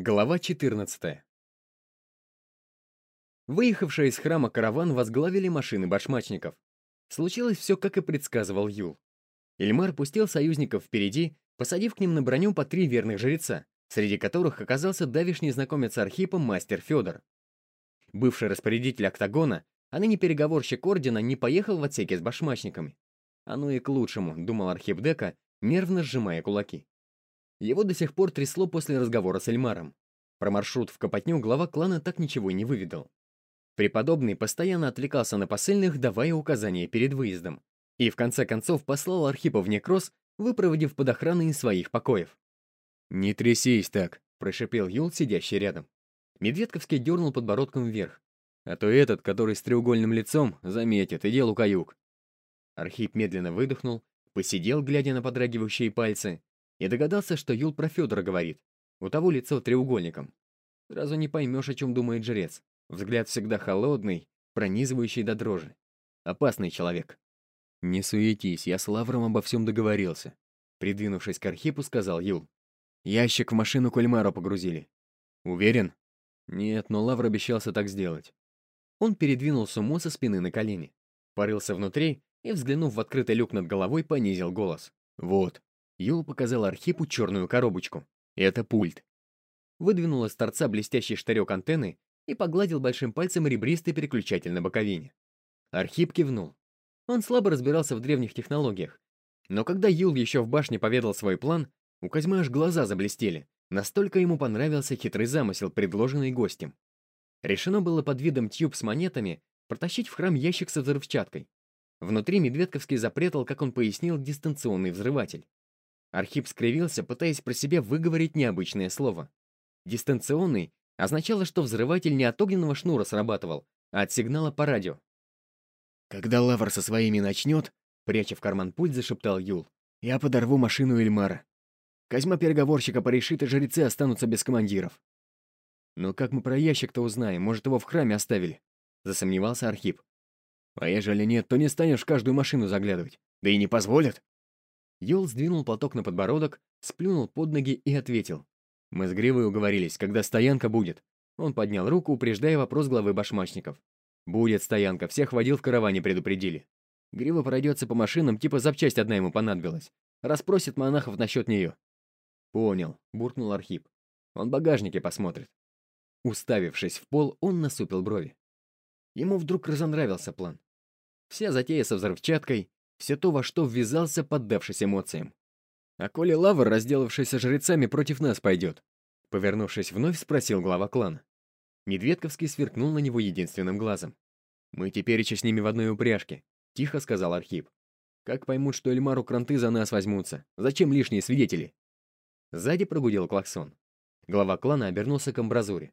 Глава 14 Выехавшая из храма караван возглавили машины башмачников. Случилось все, как и предсказывал Юл. Эльмар пустил союзников впереди, посадив к ним на броню по три верных жреца, среди которых оказался давишний знакомец Архипа мастер Федор. Бывший распорядитель октагона, а ныне переговорщик ордена, не поехал в отсеке с башмачниками. Оно и к лучшему, думал Архип Дека, нервно сжимая кулаки. Его до сих пор трясло после разговора с Эльмаром. Про маршрут в Копотню глава клана так ничего и не выведал. Преподобный постоянно отвлекался на посыльных, давая указания перед выездом. И в конце концов послал Архипа в некроз, выпроводив под охраной из своих покоев. «Не трясись так», — прошипел Юл, сидящий рядом. Медведковский дернул подбородком вверх. «А то этот, который с треугольным лицом, заметит, и делу каюк». Архип медленно выдохнул, посидел, глядя на подрагивающие пальцы, и догадался, что Юл про Федора говорит. У того лицо треугольником. Сразу не поймешь, о чем думает жрец. Взгляд всегда холодный, пронизывающий до дрожи. Опасный человек. «Не суетись, я с Лавром обо всем договорился», — придвинувшись к Архипу, сказал Юл. «Ящик в машину Кольмару погрузили». «Уверен?» «Нет, но Лавр обещался так сделать». Он передвинул сумму со спины на колени, порылся внутри и, взглянув в открытый люк над головой, понизил голос. «Вот, Юл показал Архипу черную коробочку. Это пульт. Выдвинул из торца блестящий штырек антенны и погладил большим пальцем ребристый переключатель на боковине. Архип кивнул. Он слабо разбирался в древних технологиях. Но когда Юл еще в башне поведал свой план, у Козьмы аж глаза заблестели. Настолько ему понравился хитрый замысел, предложенный гостем. Решено было под видом тюб с монетами протащить в храм ящик со взрывчаткой. Внутри Медведковский запретал, как он пояснил, дистанционный взрыватель. Архип скривился, пытаясь про себя выговорить необычное слово. Дистанционный означало, что взрыватель не от огненного шнура срабатывал, а от сигнала по радио. «Когда Лавр со своими начнет», — пряча в карман пульт, зашептал Юл, «я подорву машину Эльмара. Козьма переговорщика порешит, и жрецы останутся без командиров». «Но как мы про ящик-то узнаем? Может, его в храме оставили?» — засомневался Архип. «А ежели нет, то не станешь в каждую машину заглядывать. Да и не позволят». Йол сдвинул платок на подбородок, сплюнул под ноги и ответил. «Мы с Гривой уговорились, когда стоянка будет». Он поднял руку, упреждая вопрос главы башмачников. «Будет стоянка, всех водил в караване предупредили. Грива пройдется по машинам, типа запчасть одна ему понадобилась. Расспросит монахов насчет нее». «Понял», — буркнул Архип. «Он багажники посмотрит». Уставившись в пол, он насупил брови. Ему вдруг разонравился план. Вся затея со взрывчаткой, все то, во что ввязался, поддавшись эмоциям. «А коли Лавр, разделавшийся жрецами, против нас пойдет?» Повернувшись вновь, спросил глава клана. Медведковский сверкнул на него единственным глазом. «Мы теперь еще с ними в одной упряжке», — тихо сказал Архип. «Как поймут, что Эльмару кранты за нас возьмутся? Зачем лишние свидетели?» Сзади прогудел клаксон. Глава клана обернулся к амбразуре.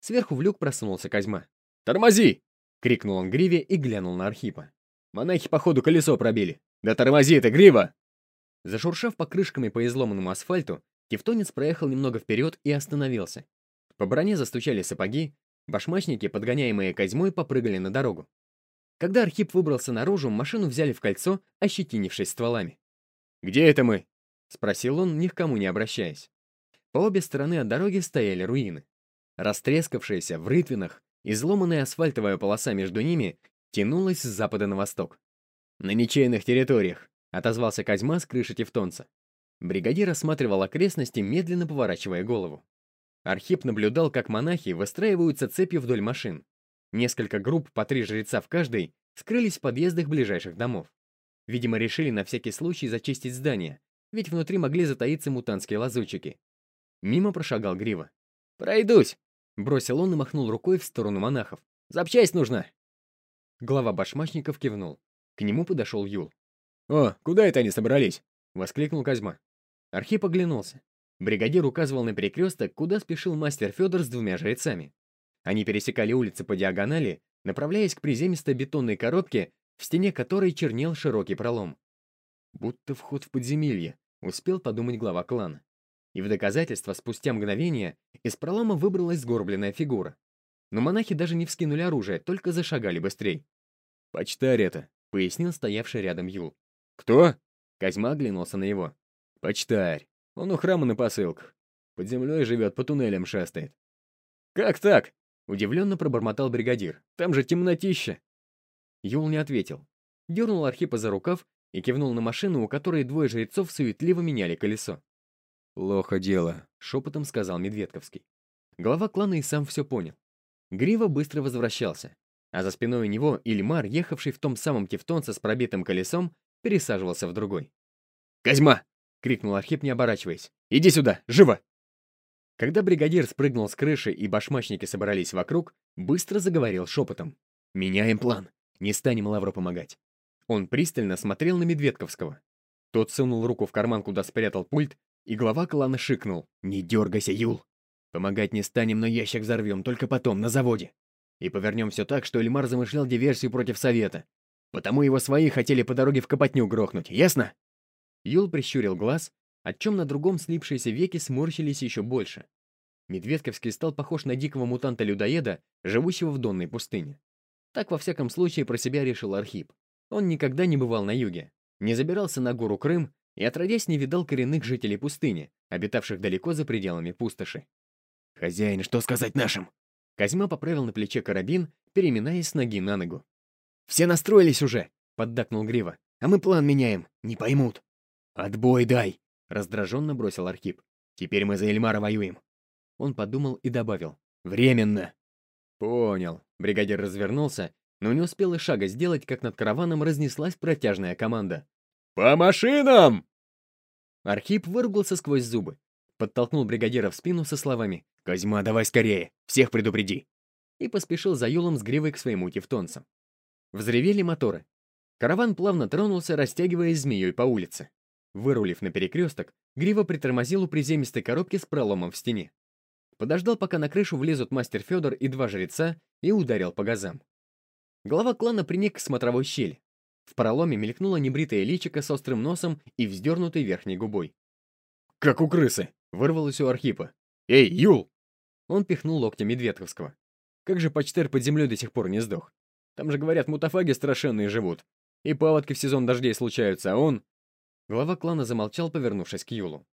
Сверху в люк просунулся Козьма. «Тормози!» — крикнул он Гриве и глянул на Архипа. Монахи, походу, колесо пробили. Да тормози ты, грива!» Зашуршав покрышками по изломанному асфальту, Тевтонец проехал немного вперед и остановился. По броне застучали сапоги, башмачники, подгоняемые Козьмой, попрыгали на дорогу. Когда Архип выбрался наружу, машину взяли в кольцо, ощетинившись стволами. «Где это мы?» — спросил он, ни к кому не обращаясь. По обе стороны от дороги стояли руины. Растрескавшиеся в рытвинах, изломанная асфальтовая полоса между ними тянулась с запада на восток. «На ничейных территориях», — отозвался Козьма с крыши Тевтонца. Бригадир осматривал окрестности, медленно поворачивая голову. Архип наблюдал, как монахи выстраиваются цепью вдоль машин. Несколько групп по три жреца в каждой скрылись в подъездах ближайших домов. Видимо, решили на всякий случай зачистить здание, ведь внутри могли затаиться мутантские лазутчики. Мимо прошагал Грива. «Пройдусь!» — бросил он и махнул рукой в сторону монахов. «Запчасть нужна!» Глава башмачников кивнул. К нему подошел Юл. «О, куда это они собрались?» — воскликнул Козьма. Архип оглянулся. Бригадир указывал на перекресток, куда спешил мастер Федор с двумя жрецами. Они пересекали улицы по диагонали, направляясь к приземистой бетонной коробке, в стене которой чернел широкий пролом. Будто вход в подземелье, успел подумать глава клана. И в доказательство спустя мгновение из пролома выбралась сгорбленная фигура. Но монахи даже не вскинули оружие, только зашагали быстрей. «Почтарь это», — пояснил стоявший рядом Юл. «Кто?» — Козьма оглянулся на его. «Почтарь. Он у храма на посылках. Под землей живет, по туннелям шастает. «Как так?» — удивленно пробормотал бригадир. «Там же темнотища!» Юл не ответил. Дернул Архипа за рукав и кивнул на машину, у которой двое жрецов суетливо меняли колесо. «Плохо дело», — шепотом сказал Медведковский. Глава клана и сам все понял. Грива быстро возвращался, а за спиной у него Ильмар, ехавший в том самом тевтонце с пробитым колесом, пересаживался в другой. «Козьма!» — крикнул Архип, не оборачиваясь. «Иди сюда! Живо!» Когда бригадир спрыгнул с крыши и башмачники собрались вокруг, быстро заговорил шепотом. «Меняем план. Не станем Лавру помогать». Он пристально смотрел на Медведковского. Тот сунул руку в карман, куда спрятал пульт, и глава клана шикнул. «Не дергайся, Юл! Помогать не станем, но ящик взорвем, только потом, на заводе. И повернем все так, что Эльмар замышлял диверсию против Совета. Потому его свои хотели по дороге в Копотню грохнуть, ясно?» Юл прищурил глаз, о чем на другом слипшиеся веки сморщились еще больше. Медведковский стал похож на дикого мутанта-людоеда, живущего в донной пустыне. Так, во всяком случае, про себя решил Архип. Он никогда не бывал на юге, не забирался на гору Крым и, отродясь, не видал коренных жителей пустыни, обитавших далеко за пределами пустоши. «Хозяин, что сказать нашим?» Козьма поправил на плече карабин, переминаясь с ноги на ногу. «Все настроились уже!» — поддакнул Грива. «А мы план меняем, не поймут». «Отбой дай!» — раздраженно бросил Архип. «Теперь мы за Эльмара воюем». Он подумал и добавил. «Временно!» «Понял». Бригадир развернулся, но не успел и шага сделать, как над караваном разнеслась протяжная команда. «По машинам!» Архип выругался сквозь зубы, подтолкнул бригадира в спину со словами «Козьма, давай скорее, всех предупреди!» и поспешил за Юлом с гривой к своему тевтонцам. Взревели моторы. Караван плавно тронулся, растягиваясь змеей по улице. Вырулив на перекресток, Грива притормозил у приземистой коробки с проломом в стене. Подождал, пока на крышу влезут мастер Федор и два жреца, и ударил по газам. Глава клана приник к смотровой щели. В проломе мелькнуло небритое личико с острым носом и вздернутой верхней губой. «Как у крысы!» — вырвалось у Архипа. «Эй, Юл!» Он пихнул локтем Медведковского. «Как же почтер под землей до сих пор не сдох? Там же, говорят, мутафаги страшенные живут. И паводки в сезон дождей случаются, а он...» Глава клана замолчал, повернувшись к Юлу.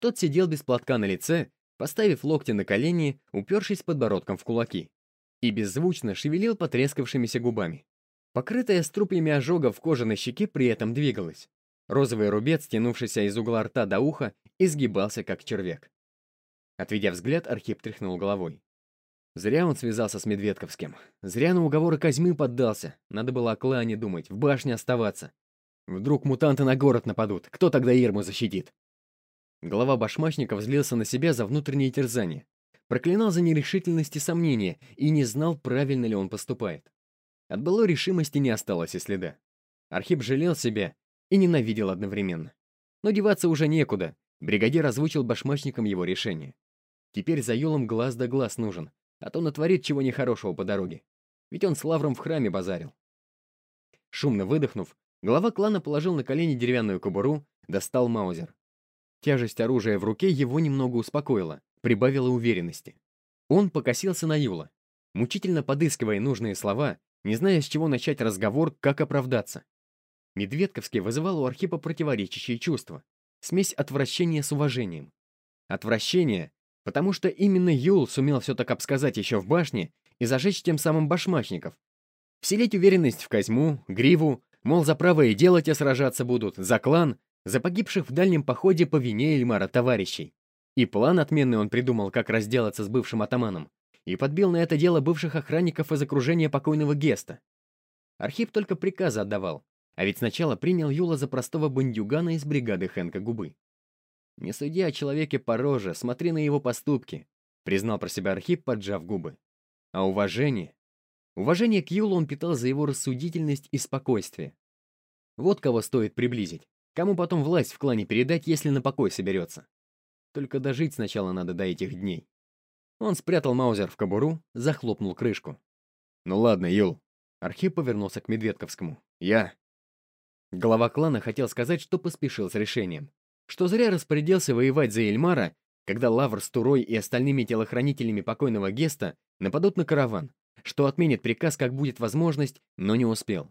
Тот сидел без платка на лице, поставив локти на колени, упершись подбородком в кулаки, и беззвучно шевелил потрескавшимися губами. Покрытая струпьями ожогов кожа на щеке при этом двигалась. Розовый рубец, тянувшийся из угла рта до уха, изгибался, как червяк. Отведя взгляд, Архип тряхнул головой. Зря он связался с Медведковским. Зря на уговоры Козьмы поддался. Надо было о клане думать, в башне оставаться. Вдруг мутанты на город нападут. Кто тогда Ирму защитит? Глава башмачников злился на себя за внутренние терзания. Проклинал за нерешительность и сомнения и не знал, правильно ли он поступает. От былой решимости не осталось и следа. Архип жалел себя и ненавидел одновременно. Но деваться уже некуда. Бригадир озвучил башмачникам его решение. Теперь за Юлом глаз да глаз нужен, а то натворит чего нехорошего по дороге. Ведь он с Лавром в храме базарил. Шумно выдохнув, глава клана положил на колени деревянную кобуру, достал маузер. Тяжесть оружия в руке его немного успокоила, прибавила уверенности. Он покосился на Юла, мучительно подыскивая нужные слова, не зная, с чего начать разговор, как оправдаться. Медведковский вызывал у Архипа противоречащие чувства. Смесь отвращения с уважением. Отвращение, потому что именно Юл сумел все так обсказать еще в башне и зажечь тем самым башмачников. Вселить уверенность в Козьму, Гриву, мол, за правое дело те сражаться будут, за клан, за погибших в дальнем походе по вине Эльмара товарищей. И план отменный он придумал, как разделаться с бывшим атаманом, и подбил на это дело бывших охранников из окружения покойного Геста. Архип только приказы отдавал, а ведь сначала принял Юла за простого бандюгана из бригады Хэнка Губы. «Не суди о человеке по роже, смотри на его поступки», признал про себя Архип, поджав губы. А уважение? Уважение к Юлу он питал за его рассудительность и спокойствие. Вот кого стоит приблизить. Кому потом власть в клане передать, если на покой соберется? Только дожить сначала надо до этих дней. Он спрятал Маузер в кобуру, захлопнул крышку. «Ну ладно, Юл». Архип повернулся к Медведковскому. «Я...» Глава клана хотел сказать, что поспешил с решением. Что зря распорядился воевать за Эльмара, когда Лавр с Турой и остальными телохранителями покойного Геста нападут на караван, что отменит приказ, как будет возможность, но не успел.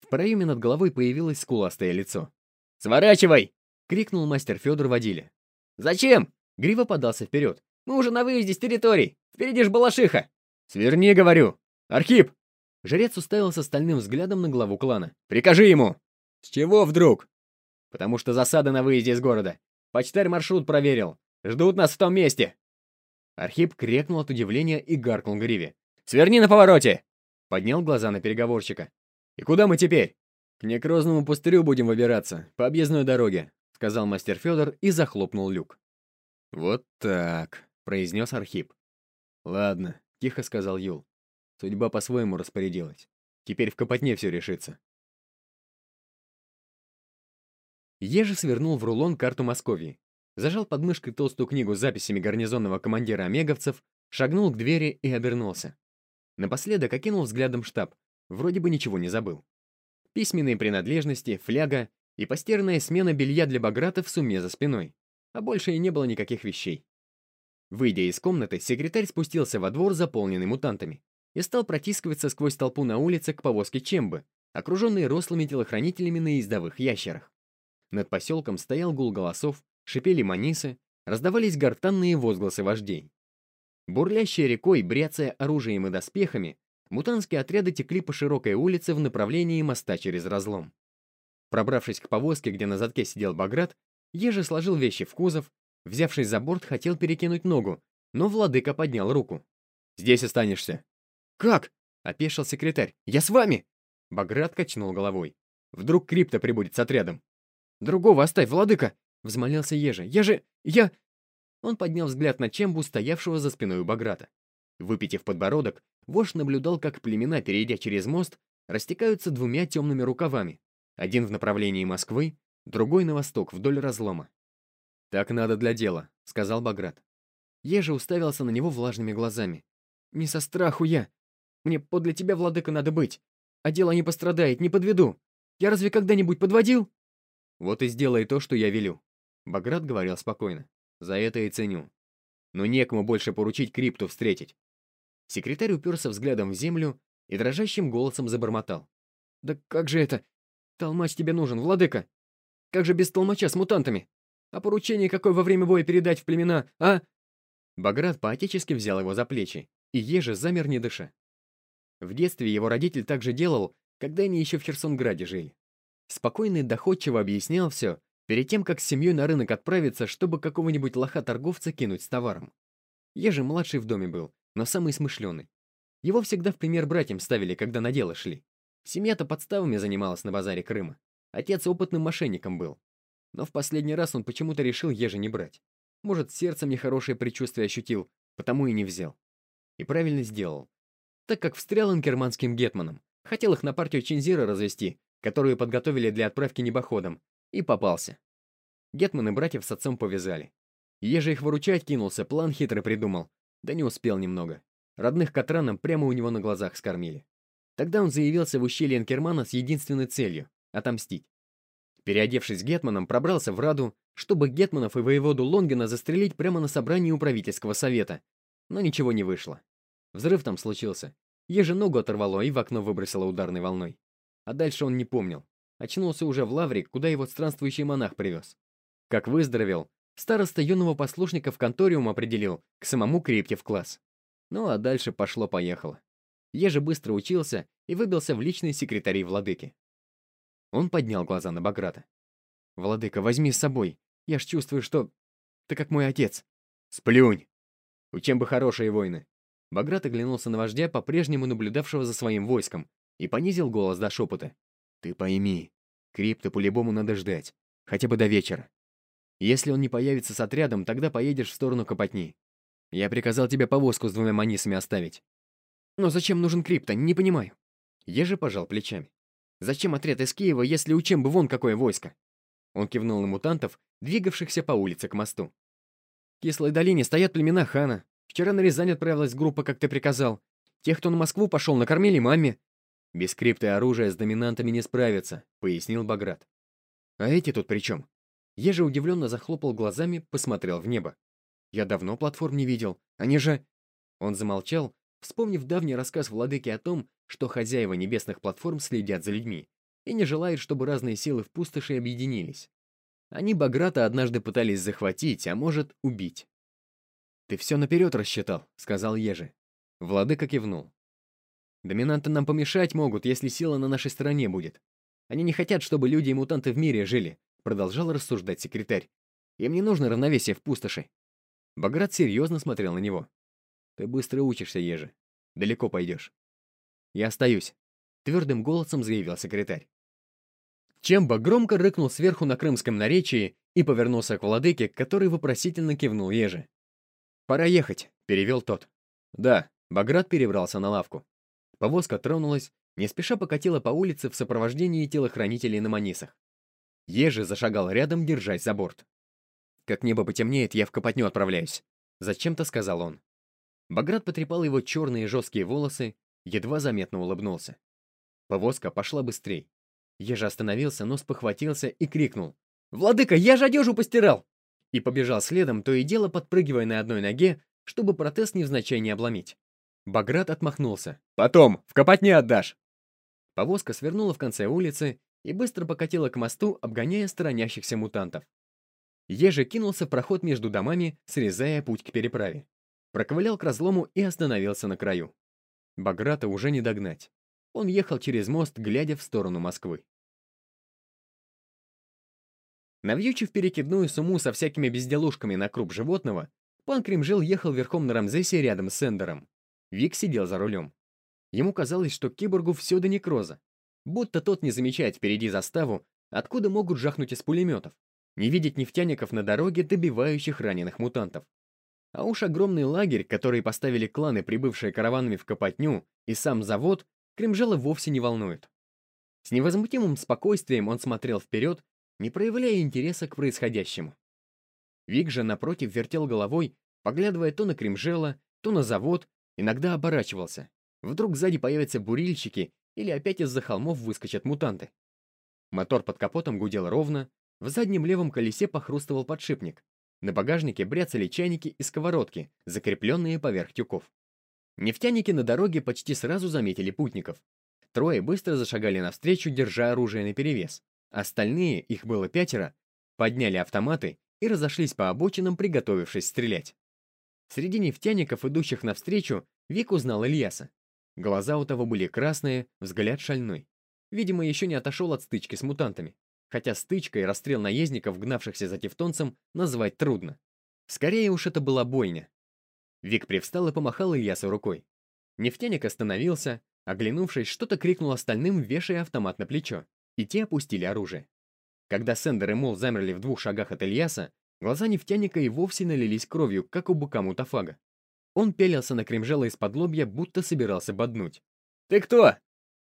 В проеме над головой появилось скуластое лицо. «Сворачивай!» — крикнул мастер Федор водиле. «Зачем?» Грива подался вперед. «Мы уже на выезде с территории! Впереди ж Балашиха!» «Сверни, говорю! Архип!» Жрец уставился стальным взглядом на главу клана. «Прикажи ему!» «С чего вдруг?» «Потому что засада на выезде из города. Почтарь маршрут проверил. Ждут нас в том месте!» Архип крикнул от удивления и гаркнул Гриве. «Сверни на повороте!» Поднял глаза на переговорщика. «И куда мы теперь?» «К некрозному пустырю будем выбираться, по объездной дороге», сказал мастер Федор и захлопнул люк. «Вот так», — произнес Архип. «Ладно», — тихо сказал Юл. Судьба по-своему распорядилась. Теперь в Копотне все решится. Ежи свернул в рулон карту Московии, зажал под мышкой толстую книгу с записями гарнизонного командира омеговцев, шагнул к двери и обернулся. Напоследок окинул взглядом штаб, вроде бы ничего не забыл. Письменные принадлежности, фляга и постиранная смена белья для Баграта в сумме за спиной, а больше и не было никаких вещей. Выйдя из комнаты, секретарь спустился во двор, заполненный мутантами и стал протискиваться сквозь толпу на улице к повозке Чембы, окруженной рослыми телохранителями на ездовых ящерах. Над поселком стоял гул голосов, шипели манисы, раздавались гортанные возгласы вождей. Бурлящей рекой, бряцая оружием и доспехами, мутантские отряды текли по широкой улице в направлении моста через разлом. Пробравшись к повозке, где на задке сидел Баграт, Ежи сложил вещи в кузов, взявшись за борт, хотел перекинуть ногу, но владыка поднял руку. «Здесь останешься», «Как?» — опешил секретарь. «Я с вами!» Баграт качнул головой. «Вдруг крипто прибудет с отрядом?» «Другого оставь, владыка!» — взмолился Ежа. «Я же... я...» Он поднял взгляд на Чембу, стоявшего за спиной у Баграта. Выпитив подбородок, вождь наблюдал, как племена, перейдя через мост, растекаются двумя темными рукавами. Один в направлении Москвы, другой на восток, вдоль разлома. «Так надо для дела», — сказал Баграт. Ежа уставился на него влажными глазами. «Не со страху я», мне подле тебя, владыка, надо быть. А дело не пострадает, не подведу. Я разве когда-нибудь подводил?» «Вот и сделай то, что я велю», — Баграт говорил спокойно. «За это и ценю. Но некому больше поручить крипту встретить». Секретарь уперся взглядом в землю и дрожащим голосом забормотал. «Да как же это? Толмач тебе нужен, владыка! Как же без толмача с мутантами? А поручение какое во время боя передать в племена, а?» Баграт поотечески взял его за плечи, и еже замер не дыша. В детстве его родитель также делал, когда они еще в Херсонграде жили. Спокойно и доходчиво объяснял все, перед тем, как с семьей на рынок отправиться, чтобы какого-нибудь лоха-торговца кинуть с товаром. Я же младший в доме был, но самый смышленый. Его всегда в пример братьям ставили, когда на дело шли. Семья-то подставами занималась на базаре Крыма. Отец опытным мошенником был. Но в последний раз он почему-то решил Ежи не брать. Может, сердцем нехорошее предчувствие ощутил, потому и не взял. И правильно сделал так как встрял инкерманским гетманом. Хотел их на партию Чинзира развести, которую подготовили для отправки небоходом, и попался. Гетманы братьев с отцом повязали. Еже их выручать кинулся, план хитрый придумал. Да не успел немного. Родных Катраном прямо у него на глазах скормили. Тогда он заявился в ущелье Инкермана с единственной целью — отомстить. Переодевшись Гетманом, пробрался в Раду, чтобы Гетманов и воеводу Лонгина застрелить прямо на собрании управительского совета. Но ничего не вышло. Взрыв там случился. Еже ногу оторвало и в окно выбросило ударной волной. А дальше он не помнил. Очнулся уже в лавре, куда его странствующий монах привез. Как выздоровел, староста юного послушника в конториум определил к самому крипте в класс. Ну а дальше пошло-поехало. Еже быстро учился и выбился в личные секретари владыки. Он поднял глаза на Баграта. «Владыка, возьми с собой. Я ж чувствую, что... Ты как мой отец». «Сплюнь! У чем бы хорошие войны. Баграт оглянулся на вождя, по-прежнему наблюдавшего за своим войском, и понизил голос до шепота. «Ты пойми, Крипта по-любому надо ждать, хотя бы до вечера. Если он не появится с отрядом, тогда поедешь в сторону Копотни. Я приказал тебе повозку с двумя манисами оставить». «Но зачем нужен Крипта? Не понимаю». Я же пожал плечами. «Зачем отряд из Киева, если у чем бы вон какое войско?» Он кивнул на мутантов, двигавшихся по улице к мосту. В Кислой долине стоят племена хана, Вчера на Рязань отправилась группа, как ты приказал. Тех, кто на Москву пошел, накормили маме. Без крипты оружия с доминантами не справиться, пояснил Баграт. А эти тут при чем? Я же удивленно захлопал глазами, посмотрел в небо. Я давно платформ не видел. Они же... Он замолчал, вспомнив давний рассказ владыки о том, что хозяева небесных платформ следят за людьми и не желают, чтобы разные силы в пустоши объединились. Они Баграта однажды пытались захватить, а может, убить. «Ты все наперед рассчитал», — сказал Ежи. Владыка кивнул. «Доминанты нам помешать могут, если сила на нашей стороне будет. Они не хотят, чтобы люди и мутанты в мире жили», — продолжал рассуждать секретарь. «Им не нужно равновесие в пустоши». Баграт серьезно смотрел на него. «Ты быстро учишься, Ежи. Далеко пойдешь». «Я остаюсь», — твердым голосом заявил секретарь. Чемба громко рыкнул сверху на крымском наречии и повернулся к владыке, который вопросительно кивнул Ежи. «Пора ехать», — перевел тот. «Да», — Баграт перебрался на лавку. Повозка тронулась, не спеша покатила по улице в сопровождении телохранителей на манисах. Ежи зашагал рядом, держась за борт. «Как небо потемнеет, я в Копотню отправляюсь», — зачем-то сказал он. Баграт потрепал его черные жесткие волосы, едва заметно улыбнулся. Повозка пошла быстрей. Ежа остановился, но спохватился и крикнул. «Владыка, я же одежу постирал!» И побежал следом, то и дело подпрыгивая на одной ноге, чтобы протез невзначай не обломить. Баграт отмахнулся. «Потом, в копотне отдашь!» Повозка свернула в конце улицы и быстро покатила к мосту, обгоняя сторонящихся мутантов. Ежи кинулся в проход между домами, срезая путь к переправе. Проковылял к разлому и остановился на краю. Баграта уже не догнать. Он ехал через мост, глядя в сторону Москвы. Навьючив перекидную сумму со всякими безделушками на круп животного, пан Кремжел ехал верхом на Рамзесе рядом с Сендером. Вик сидел за рулем. Ему казалось, что киборгу все до некроза. Будто тот не замечает впереди заставу, откуда могут жахнуть из пулеметов. Не видеть нефтяников на дороге, добивающих раненых мутантов. А уж огромный лагерь, который поставили кланы, прибывшие караванами в Копотню, и сам завод, Кремжела вовсе не волнует. С невозмутимым спокойствием он смотрел вперед, не проявляя интереса к происходящему. Вик же, напротив, вертел головой, поглядывая то на Кремжела, то на завод, иногда оборачивался. Вдруг сзади появятся бурильщики или опять из-за холмов выскочат мутанты. Мотор под капотом гудел ровно, в заднем левом колесе похрустывал подшипник. На багажнике бряцали чайники и сковородки, закрепленные поверх тюков. Нефтяники на дороге почти сразу заметили путников. Трое быстро зашагали навстречу, держа оружие наперевес. Остальные, их было пятеро, подняли автоматы и разошлись по обочинам, приготовившись стрелять. Среди нефтяников, идущих навстречу, Вик узнал Ильяса. Глаза у того были красные, взгляд шальной. Видимо, еще не отошел от стычки с мутантами. Хотя стычка и расстрел наездников, гнавшихся за тевтонцем, назвать трудно. Скорее уж это была бойня. Вик привстал и помахал Ильясу рукой. Нефтяник остановился, оглянувшись, что-то крикнул остальным, вешая автомат на плечо и те опустили оружие. Когда Сендер и Мол замерли в двух шагах от Ильяса, глаза нефтяника и вовсе налились кровью, как у быка мутафага. Он пелился на кремжела из-под лобья, будто собирался боднуть. «Ты кто?»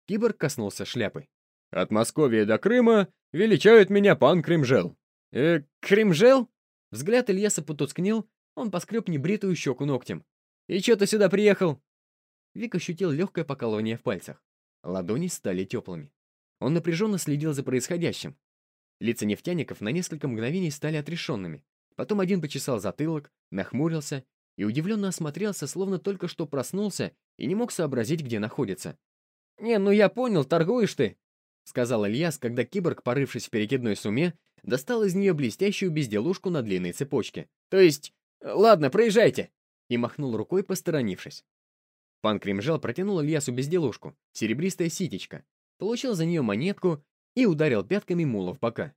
Киборг коснулся шляпы. «От Московии до Крыма величают меня пан Кремжел». «Э, Кремжел?» Взгляд Ильяса потускнел, он поскреб небритую щеку ногтем. «И чё ты сюда приехал?» Вик ощутил легкое покалывание в пальцах. Ладони стали теплыми. Он напряженно следил за происходящим. Лица нефтяников на несколько мгновений стали отрешенными. Потом один почесал затылок, нахмурился и удивленно осмотрелся, словно только что проснулся и не мог сообразить, где находится. «Не, ну я понял, торгуешь ты», — сказал Ильяс, когда киборг, порывшись в перекидной суме, достал из нее блестящую безделушку на длинной цепочке. «То есть, ладно, проезжайте!» и махнул рукой, посторонившись. Пан Кремжал протянул Ильясу безделушку, серебристая ситечка, получил за нее монетку и ударил пятками мула в бока.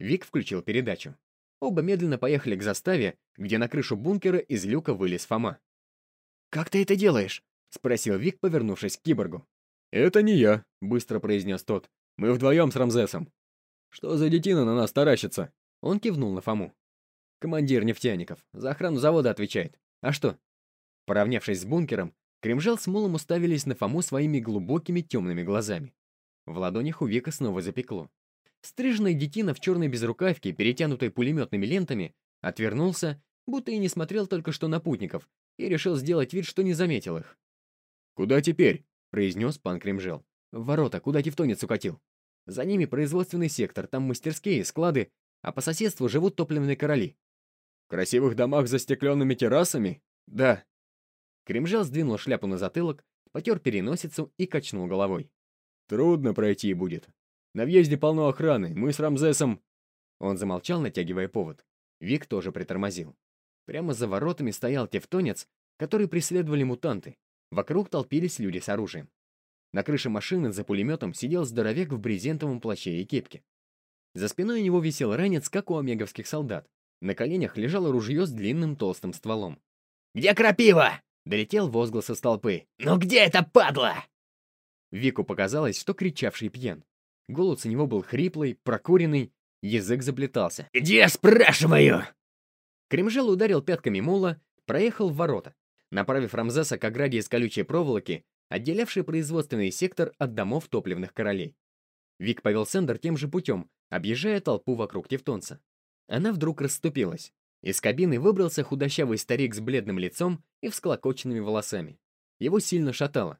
Вик включил передачу. Оба медленно поехали к заставе, где на крышу бункера из люка вылез Фома. «Как ты это делаешь?» — спросил Вик, повернувшись к киборгу. «Это не я», — быстро произнес тот. «Мы вдвоем с Рамзесом». «Что за детина на нас таращится?» Он кивнул на Фому. «Командир нефтяников. За охрану завода отвечает. А что?» Поравнявшись с бункером, Кремжал с Мулом уставились на Фому своими глубокими темными глазами. В ладонях у Вика снова запекло. Стриженный детина в черной безрукавке, перетянутой пулеметными лентами, отвернулся, будто и не смотрел только что на путников, и решил сделать вид, что не заметил их. «Куда теперь?» — произнес пан Кремжел. «В ворота, куда тевтонец укатил. За ними производственный сектор, там мастерские, склады, а по соседству живут топливные короли». «В красивых домах с застекленными террасами?» «Да». Кремжел сдвинул шляпу на затылок, потер переносицу и качнул головой. Трудно пройти будет. На въезде полно охраны, мы с Рамзесом...» Он замолчал, натягивая повод. Вик тоже притормозил. Прямо за воротами стоял тевтонец, который преследовали мутанты. Вокруг толпились люди с оружием. На крыше машины за пулеметом сидел здоровяк в брезентовом плаще и кепке. За спиной у него висел ранец, как у омеговских солдат. На коленях лежало ружье с длинным толстым стволом. «Где крапива?» — долетел возглас из толпы. «Ну где это падла?» Вику показалось, что кричавший пьян. Голос у него был хриплый, прокуренный, язык заплетался. «Где, спрашиваю?» Кремжел ударил пятками мула, проехал в ворота, направив Рамзеса к ограде из колючей проволоки, отделявшей производственный сектор от домов топливных королей. Вик повел Сендер тем же путем, объезжая толпу вокруг Тевтонца. Она вдруг расступилась. Из кабины выбрался худощавый старик с бледным лицом и всклокоченными волосами. Его сильно шатало.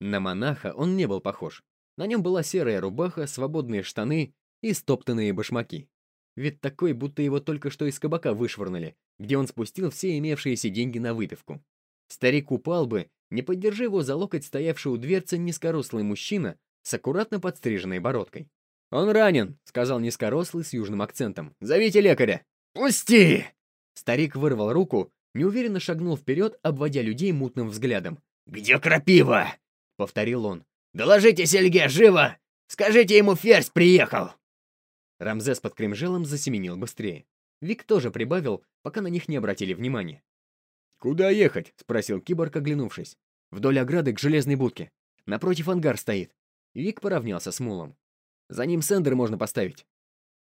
На монаха он не был похож. На нем была серая рубаха, свободные штаны и стоптанные башмаки. Вид такой, будто его только что из кабака вышвырнули, где он спустил все имевшиеся деньги на выпивку. Старик упал бы, не поддержи его за локоть стоявший у дверцы низкорослый мужчина с аккуратно подстриженной бородкой. «Он ранен», — сказал низкорослый с южным акцентом. «Зовите лекаря». «Пусти!» Старик вырвал руку, неуверенно шагнул вперед, обводя людей мутным взглядом. «Где крапива?» — повторил он. «Доложите Сельге, живо! Скажите ему, ферзь приехал!» Рамзес под кремжелом засеменил быстрее. Вик тоже прибавил, пока на них не обратили внимания. «Куда ехать?» — спросил киборг, оглянувшись. «Вдоль ограды к железной будке. Напротив ангар стоит». Вик поравнялся с Мулом. «За ним сендер можно поставить».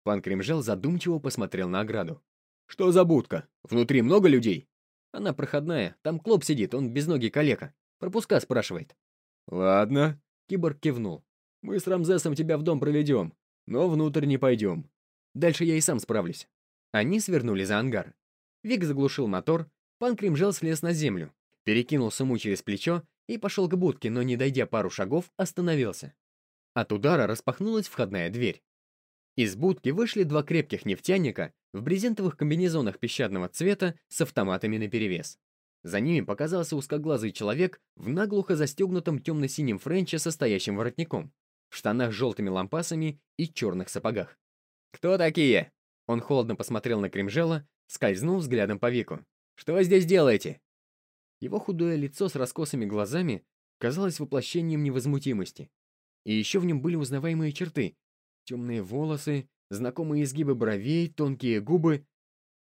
Пан Кремжел задумчиво посмотрел на ограду. «Что за будка? Внутри много людей?» «Она проходная, там клоп сидит, он без ноги калека. Пропуска спрашивает». «Ладно», — киборг кивнул. «Мы с Рамзесом тебя в дом проведем, но внутрь не пойдем. Дальше я и сам справлюсь». Они свернули за ангар. Вик заглушил мотор, пан Кремжел слез на землю, перекинул сумму через плечо и пошел к будке, но, не дойдя пару шагов, остановился. От удара распахнулась входная дверь. Из будки вышли два крепких нефтяника в брезентовых комбинезонах песчаного цвета с автоматами наперевес. За ними показался узкоглазый человек в наглухо застегнутом темно-синем френче со стоящим воротником, в штанах с желтыми лампасами и черных сапогах. «Кто такие?» Он холодно посмотрел на Кремжела, скользнул взглядом по Вику. «Что вы здесь делаете?» Его худое лицо с раскосыми глазами казалось воплощением невозмутимости. И еще в нем были узнаваемые черты, Темные волосы, знакомые изгибы бровей, тонкие губы.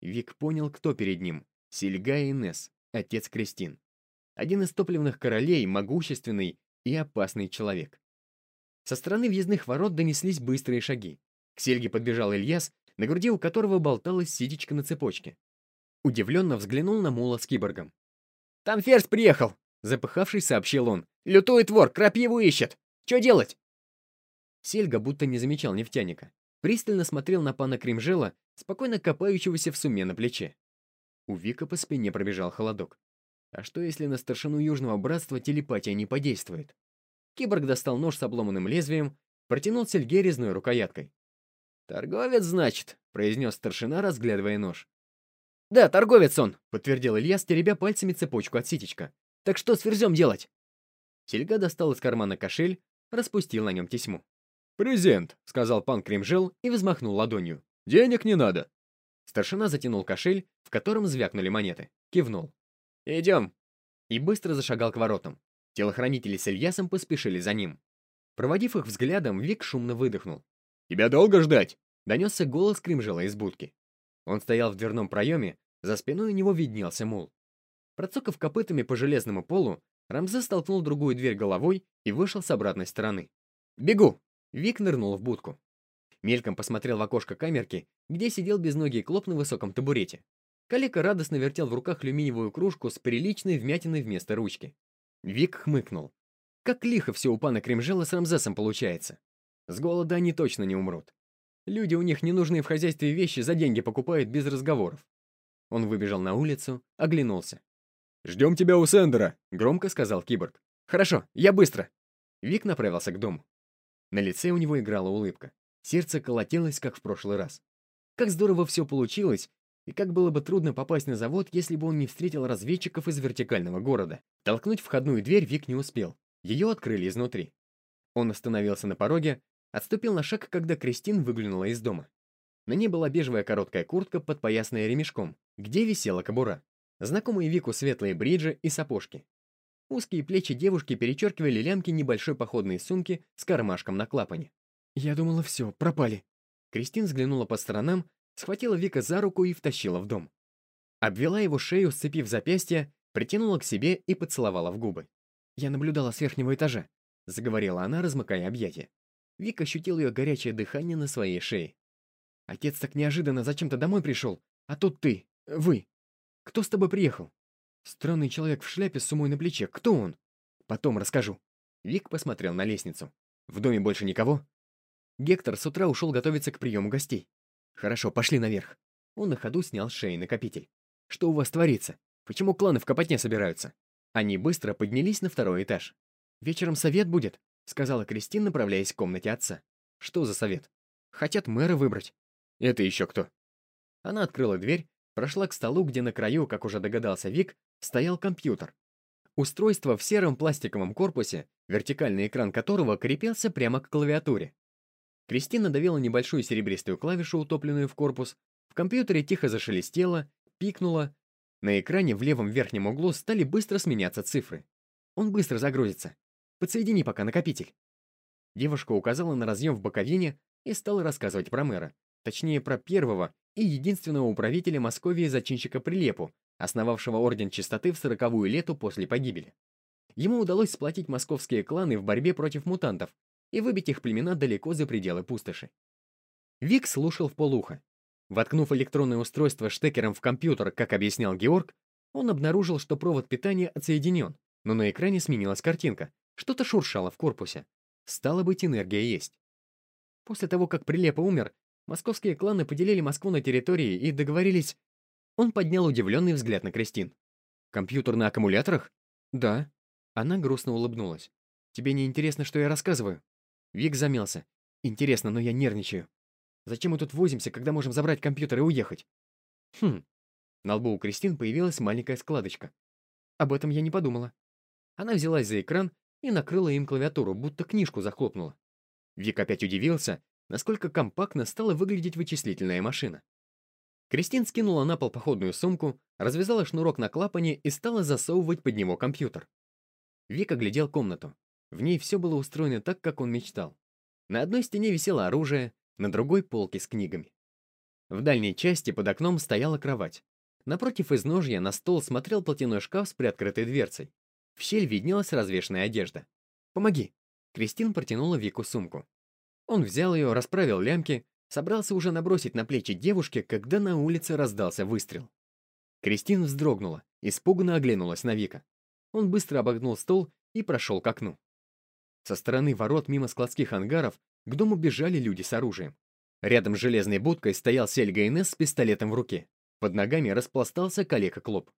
Вик понял, кто перед ним. Сильга Инес, отец Кристин. Один из топливных королей, могущественный и опасный человек. Со стороны въездных ворот донеслись быстрые шаги. К Сельге подбежал Ильяс, на груди у которого болталась ситечка на цепочке. Удивленно взглянул на Мула с киборгом. «Там ферзь приехал!» Запыхавшись, сообщил он. «Лютует вор, крапиву ищет! Что делать?» Сельга будто не замечал нефтяника. Пристально смотрел на пана Кремжела, спокойно копающегося в суме на плече. У Вика по спине пробежал холодок. А что, если на старшину Южного Братства телепатия не подействует? Киборг достал нож с обломанным лезвием, протянул Сельге резной рукояткой. «Торговец, значит», — произнес старшина, разглядывая нож. «Да, торговец он», — подтвердил Илья, стеребя пальцами цепочку от ситечка. «Так что с ферзем делать?» Сельга достал из кармана кошель, распустил на нем тесьму. «Презент», — сказал пан Кремжел и взмахнул ладонью. «Денег не надо». Старшина затянул кошель, в котором звякнули монеты. Кивнул. «Идем». И быстро зашагал к воротам. Телохранители с Ильясом поспешили за ним. Проводив их взглядом, Вик шумно выдохнул. «Тебя долго ждать?» — донесся голос Кремжела из будки. Он стоял в дверном проеме, за спиной у него виднелся мул. Процокав копытами по железному полу, Рамзес столкнул другую дверь головой и вышел с обратной стороны. «Бегу!» Вик нырнул в будку. Мельком посмотрел в окошко камерки, где сидел безногий клоп на высоком табурете. Калека радостно вертел в руках алюминиевую кружку с приличной вмятиной вместо ручки. Вик хмыкнул. Как лихо все у пана Кремжела с Рамзесом получается. С голода они точно не умрут. Люди у них ненужные в хозяйстве вещи за деньги покупают без разговоров. Он выбежал на улицу, оглянулся. «Ждем тебя у Сендера», — громко сказал киборг. «Хорошо, я быстро». Вик направился к дому. На лице у него играла улыбка. Сердце колотилось, как в прошлый раз. Как здорово все получилось, и как было бы трудно попасть на завод, если бы он не встретил разведчиков из вертикального города. Толкнуть входную дверь Вик не успел. Ее открыли изнутри. Он остановился на пороге, отступил на шаг, когда Кристин выглянула из дома. На ней была бежевая короткая куртка, подпоясанная ремешком, где висела кобура. Знакомые Вику светлые бриджи и сапожки. Узкие плечи девушки перечеркивали лямки небольшой походной сумки с кармашком на клапане. «Я думала, все, пропали». Кристин взглянула по сторонам, схватила Вика за руку и втащила в дом. Обвела его шею, сцепив запястье, притянула к себе и поцеловала в губы. «Я наблюдала с верхнего этажа», — заговорила она, размыкая объятия. Вик ощутил ее горячее дыхание на своей шее. «Отец так неожиданно зачем-то домой пришел, а тут ты, вы. Кто с тобой приехал?» «Странный человек в шляпе с сумой на плече. Кто он?» «Потом расскажу». Вик посмотрел на лестницу. «В доме больше никого?» Гектор с утра ушел готовиться к приему гостей. «Хорошо, пошли наверх». Он на ходу снял с шеи накопитель. «Что у вас творится? Почему кланы в Капотне собираются?» Они быстро поднялись на второй этаж. «Вечером совет будет», — сказала Кристин, направляясь к комнате отца. «Что за совет?» «Хотят мэра выбрать». «Это еще кто?» Она открыла дверь, прошла к столу, где на краю, как уже догадался Вик, стоял компьютер. Устройство в сером пластиковом корпусе, вертикальный экран которого крепился прямо к клавиатуре. Кристина давила небольшую серебристую клавишу, утопленную в корпус. В компьютере тихо зашелестело, пикнуло. На экране в левом верхнем углу стали быстро сменяться цифры. Он быстро загрузится. Подсоедини пока накопитель. Девушка указала на разъем в боковине и стала рассказывать про мэра. Точнее, про первого и единственного управителя Московии зачинщика Прилепу, основавшего Орден Чистоты в сороковую лету после погибели. Ему удалось сплотить московские кланы в борьбе против мутантов и выбить их племена далеко за пределы пустоши. Вик слушал в полухо. Воткнув электронное устройство штекером в компьютер, как объяснял Георг, он обнаружил, что провод питания отсоединен, но на экране сменилась картинка, что-то шуршало в корпусе. Стало быть, энергия есть. После того, как Прилепа умер, московские кланы поделили Москву на территории и договорились он поднял удивленный взгляд на Кристин. «Компьютер на аккумуляторах?» «Да». Она грустно улыбнулась. «Тебе не интересно, что я рассказываю?» Вик замялся. «Интересно, но я нервничаю. Зачем мы тут возимся, когда можем забрать компьютер и уехать?» «Хм». На лбу у Кристин появилась маленькая складочка. Об этом я не подумала. Она взялась за экран и накрыла им клавиатуру, будто книжку захлопнула. Вик опять удивился, насколько компактно стала выглядеть вычислительная машина. Кристин скинула на пол походную сумку, развязала шнурок на клапане и стала засовывать под него компьютер. Вик оглядел комнату. В ней все было устроено так, как он мечтал. На одной стене висело оружие, на другой — полки с книгами. В дальней части под окном стояла кровать. Напротив изножья на стол смотрел платяной шкаф с приоткрытой дверцей. В щель виднелась развешенная одежда. «Помоги!» Кристин протянула Вику сумку. Он взял ее, расправил лямки, Собрался уже набросить на плечи девушки, когда на улице раздался выстрел. Кристин вздрогнула, испуганно оглянулась на Вика. Он быстро обогнул стол и прошел к окну. Со стороны ворот мимо складских ангаров к дому бежали люди с оружием. Рядом с железной будкой стоял Сельга Инесс с пистолетом в руке. Под ногами распластался калека Клоп.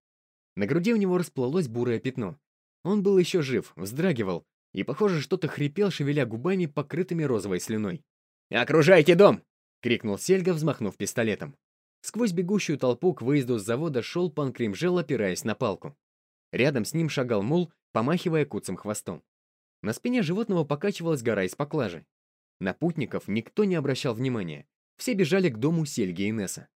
На груди у него расплылось бурое пятно. Он был еще жив, вздрагивал, и, похоже, что-то хрипел, шевеля губами, покрытыми розовой слюной. «Окружайте дом!» — крикнул Сельга, взмахнув пистолетом. Сквозь бегущую толпу к выезду с завода шел пан Кримжел, опираясь на палку. Рядом с ним шагал мул, помахивая куцым хвостом. На спине животного покачивалась гора из поклажи. На путников никто не обращал внимания. Все бежали к дому Сельги и Несса.